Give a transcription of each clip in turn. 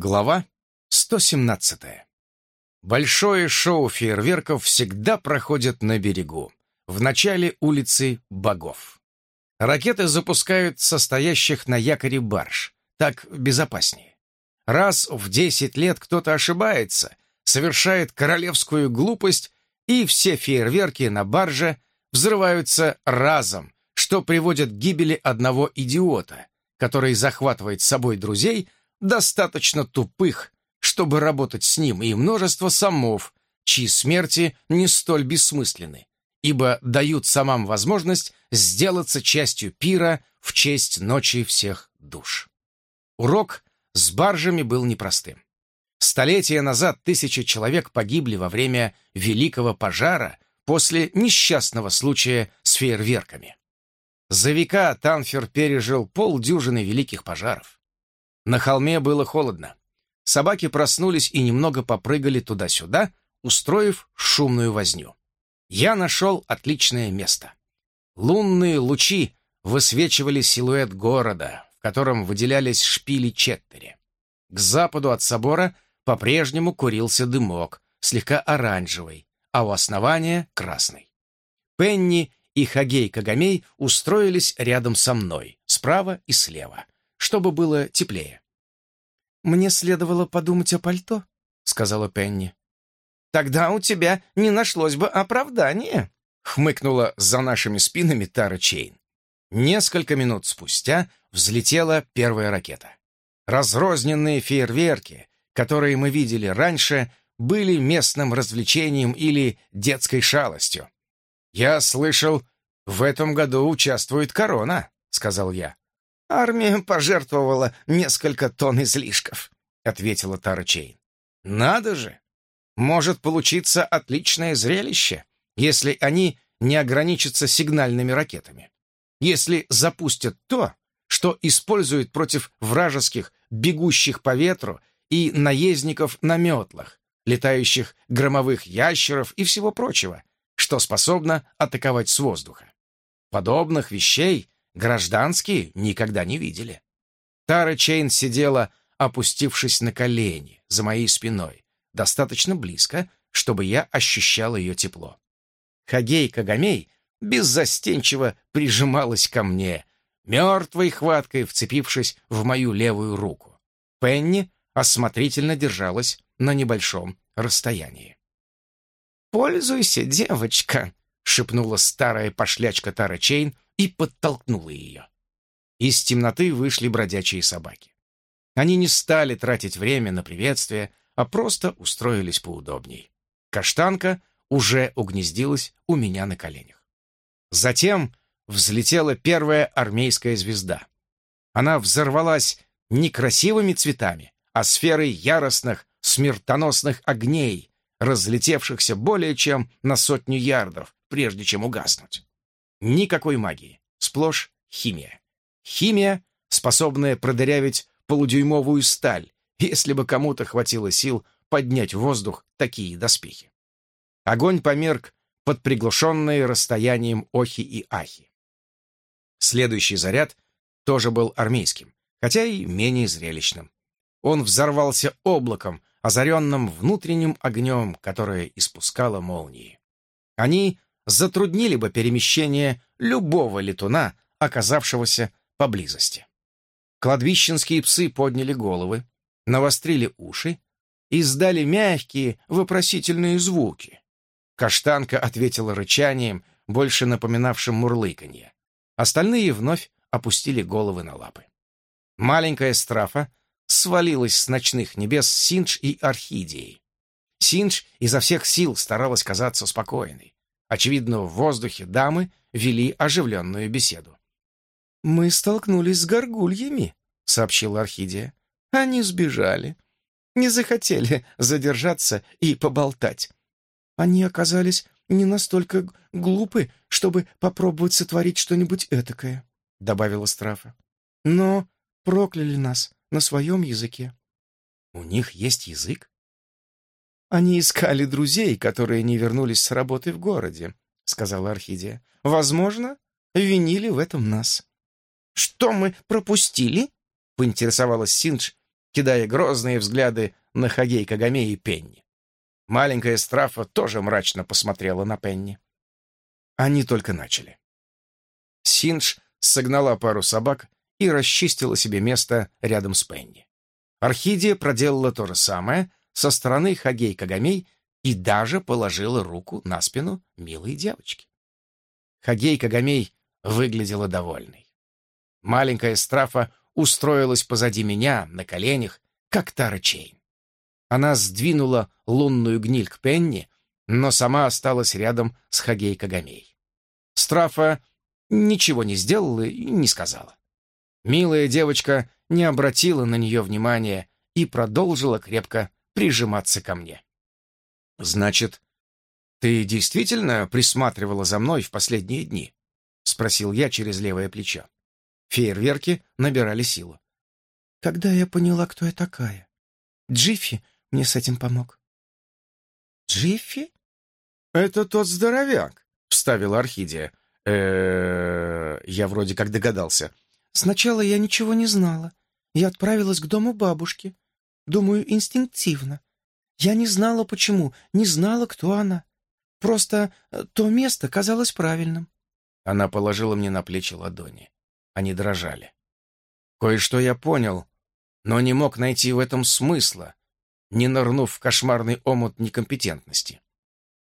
Глава 117. Большое шоу фейерверков всегда проходит на берегу, в начале улицы Богов. Ракеты запускают состоящих на якоре барж, так безопаснее. Раз в 10 лет кто-то ошибается, совершает королевскую глупость, и все фейерверки на барже взрываются разом, что приводит к гибели одного идиота, который захватывает с собой друзей – достаточно тупых, чтобы работать с ним, и множество самов, чьи смерти не столь бессмысленны, ибо дают самам возможность сделаться частью пира в честь ночи всех душ. Урок с баржами был непростым. Столетия назад тысячи человек погибли во время Великого пожара после несчастного случая с фейерверками. За века Танфер пережил полдюжины великих пожаров. На холме было холодно. Собаки проснулись и немного попрыгали туда-сюда, устроив шумную возню. Я нашел отличное место. Лунные лучи высвечивали силуэт города, в котором выделялись шпили Четтери. К западу от собора по-прежнему курился дымок, слегка оранжевый, а у основания — красный. Пенни и Хагей Кагамей устроились рядом со мной, справа и слева — чтобы было теплее. «Мне следовало подумать о пальто», — сказала Пенни. «Тогда у тебя не нашлось бы оправдания», — хмыкнула за нашими спинами Тара Чейн. Несколько минут спустя взлетела первая ракета. Разрозненные фейерверки, которые мы видели раньше, были местным развлечением или детской шалостью. «Я слышал, в этом году участвует корона», — сказал я. «Армия пожертвовала несколько тонн излишков», — ответила Тара Чейн. «Надо же! Может получиться отличное зрелище, если они не ограничатся сигнальными ракетами. Если запустят то, что используют против вражеских, бегущих по ветру и наездников на метлах, летающих громовых ящеров и всего прочего, что способно атаковать с воздуха. Подобных вещей гражданские никогда не видели. Тара Чейн сидела, опустившись на колени, за моей спиной, достаточно близко, чтобы я ощущал ее тепло. Хагей Кагамей беззастенчиво прижималась ко мне, мертвой хваткой вцепившись в мою левую руку. Пенни осмотрительно держалась на небольшом расстоянии. «Пользуйся, девочка», — шепнула старая пошлячка Тара Чейн, и подтолкнула ее. Из темноты вышли бродячие собаки. Они не стали тратить время на приветствие, а просто устроились поудобней. Каштанка уже угнездилась у меня на коленях. Затем взлетела первая армейская звезда. Она взорвалась не красивыми цветами, а сферой яростных, смертоносных огней, разлетевшихся более чем на сотню ярдов, прежде чем угаснуть. Никакой магии. Сплошь химия. Химия, способная продырявить полудюймовую сталь, если бы кому-то хватило сил поднять в воздух такие доспехи. Огонь померк под приглушенные расстоянием охи и ахи. Следующий заряд тоже был армейским, хотя и менее зрелищным. Он взорвался облаком, озаренным внутренним огнем, которое испускало молнии. Они затруднили бы перемещение любого летуна, оказавшегося поблизости. Кладбищенские псы подняли головы, навострили уши и издали мягкие вопросительные звуки. Каштанка ответила рычанием, больше напоминавшим мурлыканье. Остальные вновь опустили головы на лапы. Маленькая страфа свалилась с ночных небес Синдж и Орхидией. Синдж изо всех сил старалась казаться спокойной. Очевидно, в воздухе дамы вели оживленную беседу. «Мы столкнулись с горгульями», — сообщила Орхидия. «Они сбежали. Не захотели задержаться и поболтать. Они оказались не настолько глупы, чтобы попробовать сотворить что-нибудь этакое», — добавила Страфа. «Но прокляли нас на своем языке». «У них есть язык?» «Они искали друзей, которые не вернулись с работы в городе», — сказала Орхидия. «Возможно, винили в этом нас». «Что мы пропустили?» — поинтересовалась Синдж, кидая грозные взгляды на Хагей Кагаме и Пенни. Маленькая Страфа тоже мрачно посмотрела на Пенни. Они только начали. Синдж согнала пару собак и расчистила себе место рядом с Пенни. Орхидия проделала то же самое со стороны Хагей Кагамей и даже положила руку на спину милой девочки. Хагей Кагамей выглядела довольной. Маленькая Страфа устроилась позади меня на коленях, как Тара Чейн. Она сдвинула лунную гниль к Пенни, но сама осталась рядом с Хагей Кагамей. Страфа ничего не сделала и не сказала. Милая девочка не обратила на нее внимания и продолжила крепко прижиматься ко мне. «Значит, ты действительно присматривала за мной в последние дни?» — спросил я через левое плечо. Фейерверки набирали силу. «Когда я поняла, кто я такая, Джиффи мне с этим помог». «Джиффи?» «Это тот здоровяк», — вставила Орхидия. э Я вроде как догадался. «Сначала я ничего не знала. Я отправилась к дому бабушки. Думаю, инстинктивно. Я не знала, почему, не знала, кто она. Просто э, то место казалось правильным». Она положила мне на плечи ладони. Они дрожали. Кое-что я понял, но не мог найти в этом смысла, не нырнув в кошмарный омут некомпетентности.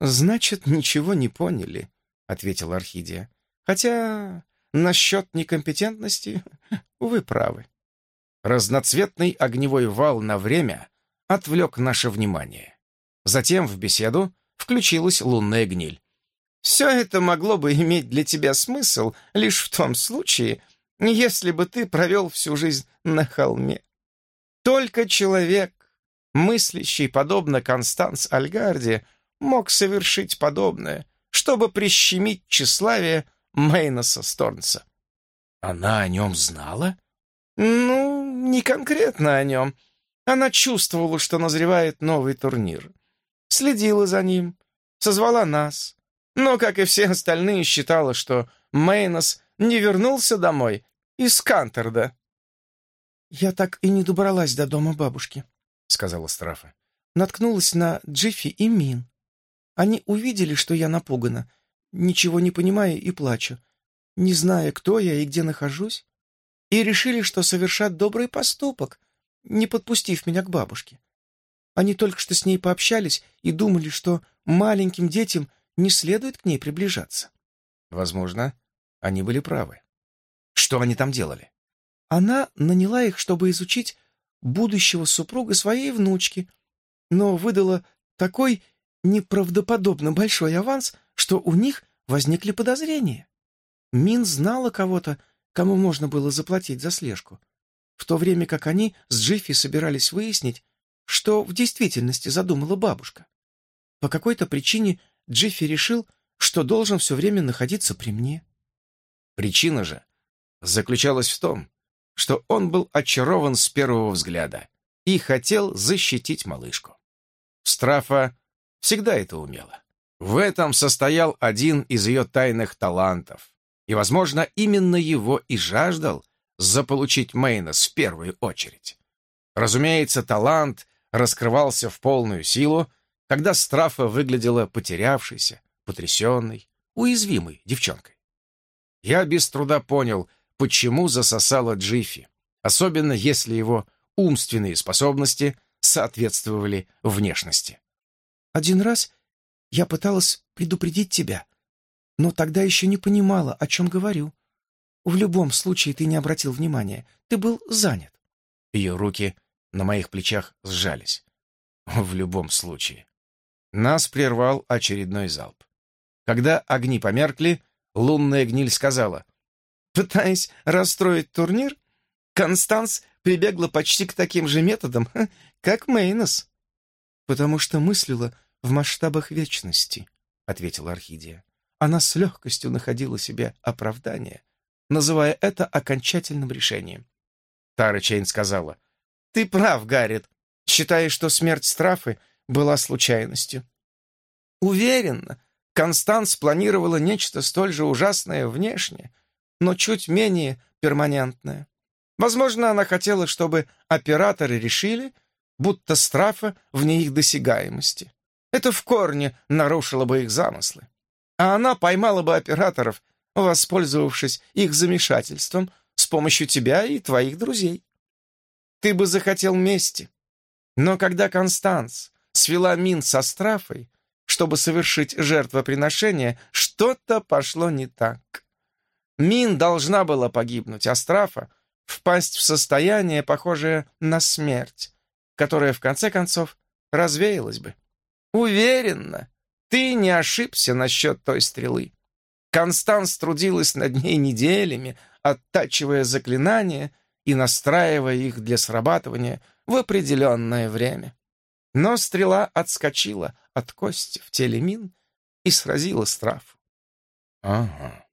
«Значит, ничего не поняли», — ответила Орхидия. «Хотя насчет некомпетентности вы правы». Разноцветный огневой вал на время отвлек наше внимание. Затем в беседу включилась лунная гниль. «Все это могло бы иметь для тебя смысл лишь в том случае, если бы ты провел всю жизнь на холме. Только человек, мыслящий подобно Констанс Альгарде, мог совершить подобное, чтобы прищемить тщеславие Мейноса Сторнса. Она о нем знала? Ну, не конкретно о нем. Она чувствовала, что назревает новый турнир. Следила за ним, созвала нас. Но, как и все остальные, считала, что Мейнос не вернулся домой из Кантерда. «Я так и не добралась до дома бабушки», — сказала Страфа. Наткнулась на Джиффи и Мин. Они увидели, что я напугана, ничего не понимая и плачу, не зная, кто я и где нахожусь, и решили, что совершат добрый поступок, не подпустив меня к бабушке. Они только что с ней пообщались и думали, что маленьким детям не следует к ней приближаться. Возможно, они были правы. Что они там делали? Она наняла их, чтобы изучить будущего супруга своей внучки, но выдала такой неправдоподобно большой аванс, что у них возникли подозрения. Мин знала кого-то, кому можно было заплатить за слежку, в то время как они с Джиффи собирались выяснить, что в действительности задумала бабушка. По какой-то причине Джиффи решил, что должен все время находиться при мне. Причина же заключалась в том, что он был очарован с первого взгляда и хотел защитить малышку. Страфа всегда это умела. В этом состоял один из ее тайных талантов, и, возможно, именно его и жаждал заполучить Мейнос в первую очередь. Разумеется, талант раскрывался в полную силу, когда Страфа выглядела потерявшейся, потрясенной, уязвимой девчонкой. Я без труда понял, почему засосала Джиффи, особенно если его умственные способности соответствовали внешности. Один раз я пыталась предупредить тебя, но тогда еще не понимала, о чем говорю. В любом случае ты не обратил внимания, ты был занят. Ее руки на моих плечах сжались. В любом случае. Нас прервал очередной залп. Когда огни померкли, лунная гниль сказала. Пытаясь расстроить турнир, Констанс прибегла почти к таким же методам, как Мейнос. «Потому что мыслила в масштабах вечности», — ответила Орхидия. Она с легкостью находила себе оправдание, называя это окончательным решением. Тара Чейн сказала, «Ты прав, Гаррет, считая, что смерть Страфы была случайностью. Уверенно, Констанс планировала нечто столь же ужасное внешне, но чуть менее перманентное. Возможно, она хотела, чтобы операторы решили, будто страфа вне их досягаемости. Это в корне нарушило бы их замыслы. А она поймала бы операторов, воспользовавшись их замешательством с помощью тебя и твоих друзей. Ты бы захотел мести. Но когда Констанс свела Мин со страфой, чтобы совершить жертвоприношение, что-то пошло не так. Мин должна была погибнуть, а страфа впасть в состояние, похожее на смерть, которая в конце концов развеялась бы. Уверенно, ты не ошибся насчет той стрелы. Констанс трудилась над ней неделями, оттачивая заклинания и настраивая их для срабатывания в определенное время. Но стрела отскочила от кости в теле Мин и сразила Страфу. Ага.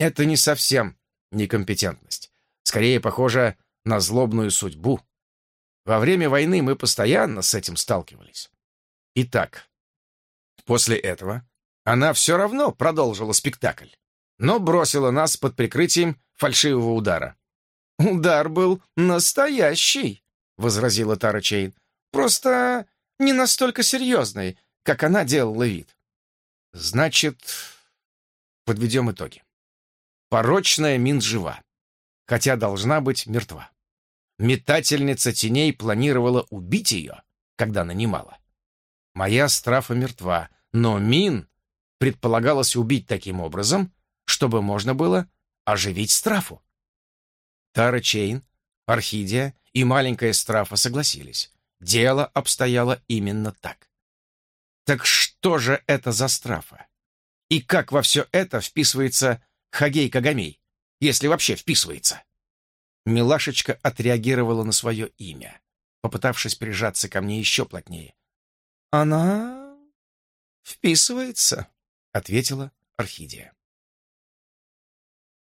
Это не совсем некомпетентность. Скорее похоже на злобную судьбу. Во время войны мы постоянно с этим сталкивались. Итак, после этого она все равно продолжила спектакль, но бросила нас под прикрытием фальшивого удара. «Удар был настоящий», — возразила Тара Чейн. «Просто не настолько серьезный, как она делала вид». «Значит, подведем итоги. Порочная Мин жива, хотя должна быть мертва. Метательница теней планировала убить ее, когда нанимала. Моя страфа мертва, но Мин предполагалось убить таким образом, чтобы можно было оживить Страфу. Тара Чейн, Орхидея и маленькая Страфа согласились. Дело обстояло именно так. Так что же это за Страфа? И как во все это вписывается Хагей Кагамей, если вообще вписывается? Милашечка отреагировала на свое имя, попытавшись прижаться ко мне еще плотнее. «Она вписывается», — ответила Орхидия.